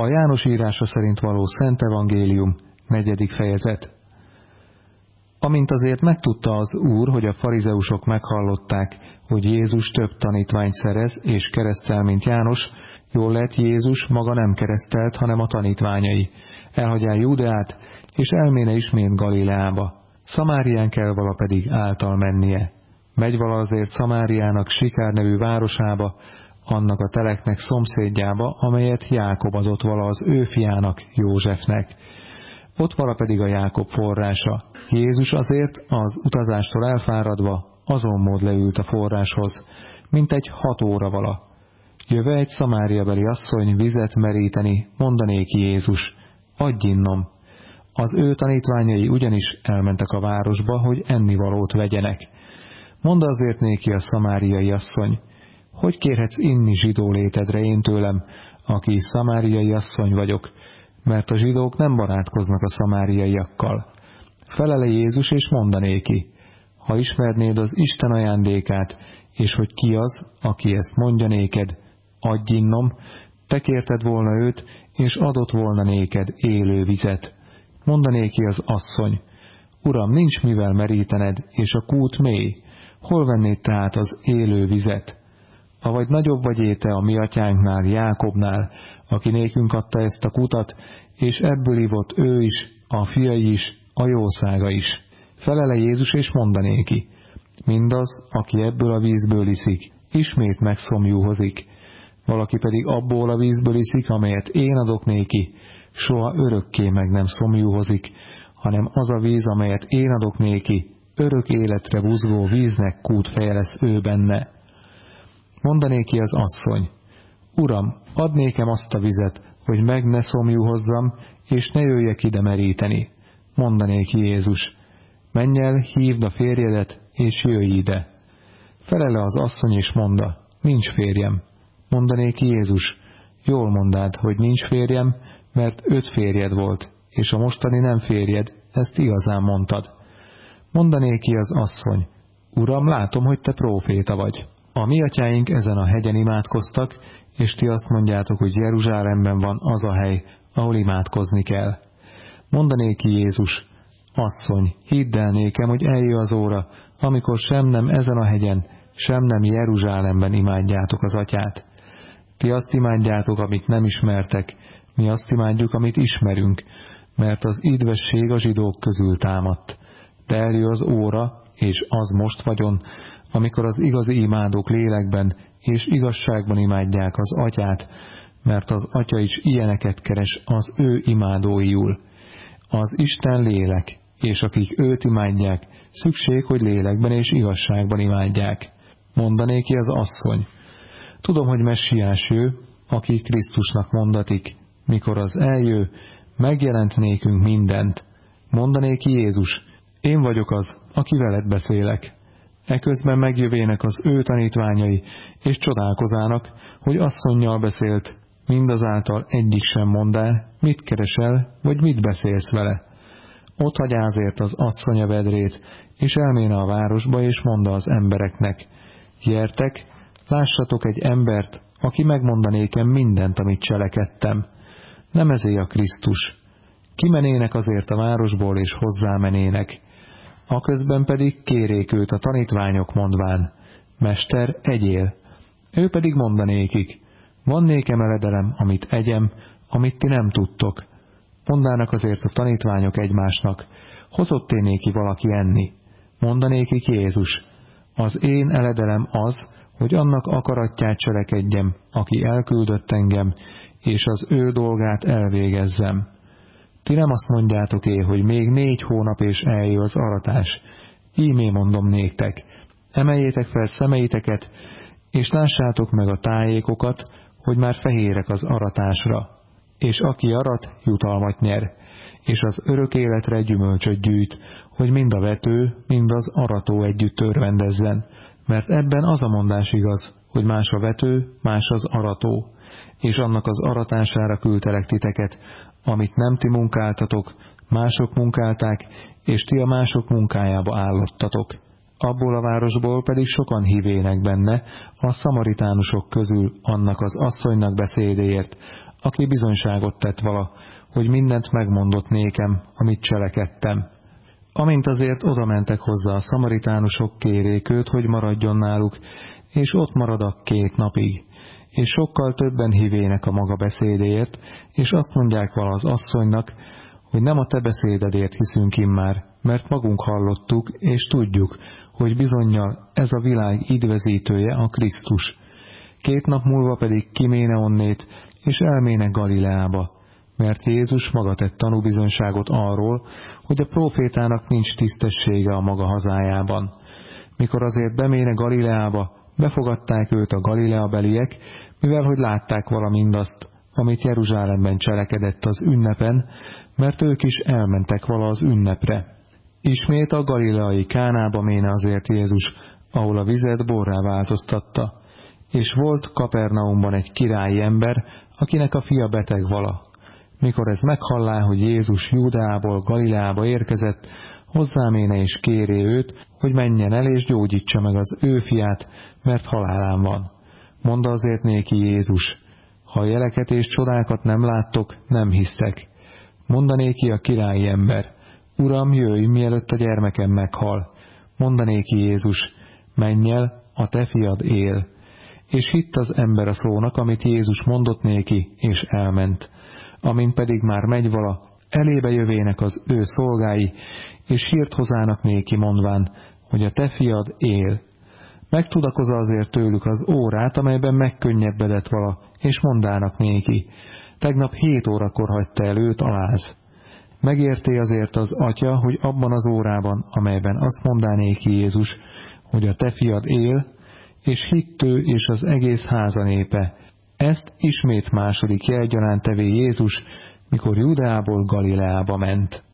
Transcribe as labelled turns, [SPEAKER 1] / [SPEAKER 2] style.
[SPEAKER 1] A János írása szerint való Szent Evangélium, negyedik fejezet. Amint azért megtudta az Úr, hogy a farizeusok meghallották, hogy Jézus több tanítványt szerez és keresztel, mint János, jól lett Jézus maga nem keresztelt, hanem a tanítványai. Elhagyá Júdeát, és elméne ismét Galileába. Szamárián kell vala pedig által mennie. Megy vala azért Szamáriának Sikár nevű városába, annak a teleknek szomszédjába, amelyet Jákob adott vala az ő fiának, Józsefnek. Ott vala pedig a Jákob forrása. Jézus azért az utazástól elfáradva azon mód leült a forráshoz, mint egy hat óra vala. Jöve egy szamáriabeli asszony vizet meríteni, mondanéki Jézus, adj innom. Az ő tanítványai ugyanis elmentek a városba, hogy ennivalót vegyenek. Mondd azért néki a szamáriai asszony, hogy kérhetsz inni zsidó létedre én tőlem, aki szamáriai asszony vagyok, mert a zsidók nem barátkoznak a szamáriaiakkal. Felele Jézus és mondanéki, ha ismernéd az Isten ajándékát, és hogy ki az, aki ezt mondja néked, adj innom, te kérted volna őt, és adott volna néked élő vizet. Mondanéki az asszony, Uram, nincs mivel merítened, és a kút mély, hol vennéd tehát az élő vizet? Avagy nagyobb vagy éte a mi atyánknál, Jákobnál, aki nékünk adta ezt a kutat, és ebből ivott ő is, a fiai is, a jószága is. Felele Jézus és mondanéki, mindaz, aki ebből a vízből iszik, ismét megszomjúhozik, valaki pedig abból a vízből iszik, amelyet én adok néki, soha örökké meg nem szomjúhozik, hanem az a víz, amelyet én adok néki, örök életre buzgó víznek kút feje lesz ő benne. Mondanéki az asszony, Uram, ad nékem azt a vizet, hogy meg ne szomjúhozzam, és ne jöjjek ide meríteni. Mondanéki Jézus, menj el, hívd a férjedet, és jöjj ide. Felele az asszony és monda, nincs férjem. Mondanéki Jézus, jól mondád, hogy nincs férjem, mert öt férjed volt, és a mostani nem férjed, ezt igazán mondtad. Mondanéki az asszony, Uram, látom, hogy te próféta vagy. A mi atyáink ezen a hegyen imádkoztak, és ti azt mondjátok, hogy Jeruzsálemben van az a hely, ahol imádkozni kell. Mondanéki Jézus, asszony, hidd el nékem, hogy eljö az óra, amikor sem nem ezen a hegyen, sem nem Jeruzsálemben imádjátok az atyát. Ti azt imádjátok, amit nem ismertek, mi azt imádjuk, amit ismerünk, mert az idvesség a zsidók közül támadt. De eljö az óra, és az most vagyon, amikor az igazi imádók lélekben és igazságban imádják az atyát, mert az atya is ilyeneket keres az ő imádóiul. Az Isten lélek, és akik őt imádják, szükség, hogy lélekben és igazságban imádják. Mondanéki az asszony. Tudom, hogy messiás ő, aki Krisztusnak mondatik, mikor az eljő, megjelent nékünk mindent. Mondanéki Jézus, én vagyok az, aki veled beszélek. Eközben megjövének az ő tanítványai, és csodálkozának, hogy asszonynal beszélt, mindazáltal egyik sem mond mit keresel, vagy mit beszélsz vele. Ott hagyázért az asszonya vedrét, és elméne a városba, és mondta az embereknek, gyertek, lássatok egy embert, aki megmondanékem mindent, amit cselekedtem. Nem ezé a Krisztus. Kimenének azért a városból, és hozzámenének aközben pedig kérék őt a tanítványok mondván, Mester, egyél. Ő pedig mondanékik, van nékem eledelem, amit egyem, amit ti nem tudtok. Mondának azért a tanítványok egymásnak, hozott én néki valaki enni. Mondanékik Jézus, az én eledelem az, hogy annak akaratját cselekedjem, aki elküldött engem, és az ő dolgát elvégezzem. Ti nem azt mondjátok é, hogy még négy hónap és eljö az aratás. Ímé mondom néktek, emeljétek fel szemeiteket, és lássátok meg a tájékokat, hogy már fehérek az aratásra. És aki arat, jutalmat nyer, és az örök életre gyümölcsöt gyűjt, hogy mind a vető, mind az arató együtt törvendezzen, mert ebben az a mondás igaz, hogy más a vető, más az arató, és annak az aratására küldtelek titeket, amit nem ti munkáltatok, mások munkálták, és ti a mások munkájába állottatok. Abból a városból pedig sokan hívének benne, a szamaritánusok közül annak az asszonynak beszédéért, aki bizonyságot tett vala, hogy mindent megmondott nékem, amit cselekedtem. Amint azért oda mentek hozzá a szamaritánusok kérék őt, hogy maradjon náluk, és ott maradak két napig. És sokkal többen hívének a maga beszédéért, és azt mondják vala az asszonynak, hogy nem a te beszédedért hiszünk immár, mert magunk hallottuk, és tudjuk, hogy bizonyal ez a világ idvezítője a Krisztus. Két nap múlva pedig kiméne onnét, és elméne Galileába, mert Jézus maga tett tanúbizonyságot arról, hogy a profétának nincs tisztessége a maga hazájában. Mikor azért beméne Galileába, befogadták őt a Galilea beliek, mivel hogy látták valamindazt, amit Jeruzsálemben cselekedett az ünnepen, mert ők is elmentek vala az ünnepre. Ismét a galileai Kánába méne azért Jézus, ahol a vizet borrá változtatta, és volt Kapernaumban egy királyi ember, akinek a fia beteg vala. Mikor ez meghallá, hogy Jézus Júdeából Galileába érkezett, hozzáméne és kéré őt, hogy menjen el és gyógyítsa meg az ő fiát, mert halálán van. Mondta azért néki Jézus, ha jeleket és csodákat nem láttok, nem hisztek. Mondanéki a királyi ember, Uram, jöjj, mielőtt a gyermekem meghal. Mondanéki Jézus, menj el, a te fiad él. És hitt az ember a szónak, amit Jézus mondott néki, és elment. Amint pedig már megy vala, elébe jövének az ő szolgái, és hírt hozának néki mondván, hogy a te fiad él. Megtudakozza azért tőlük az órát, amelyben megkönnyebbedett vala, és mondának néki, tegnap hét órakor hagyta el őt a láz. Megérté azért az atya, hogy abban az órában, amelyben azt mondaná néki Jézus, hogy a te fiad él, és hittő és az egész háza népe. Ezt ismét második jelgyanánt tevé Jézus, mikor Judeából Galileába ment.